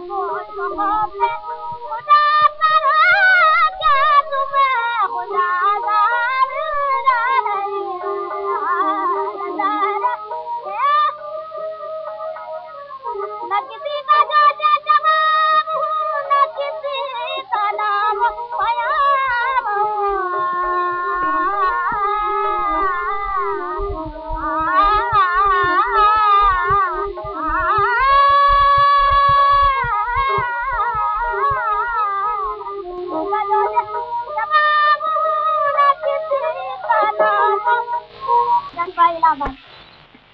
Oh, 看看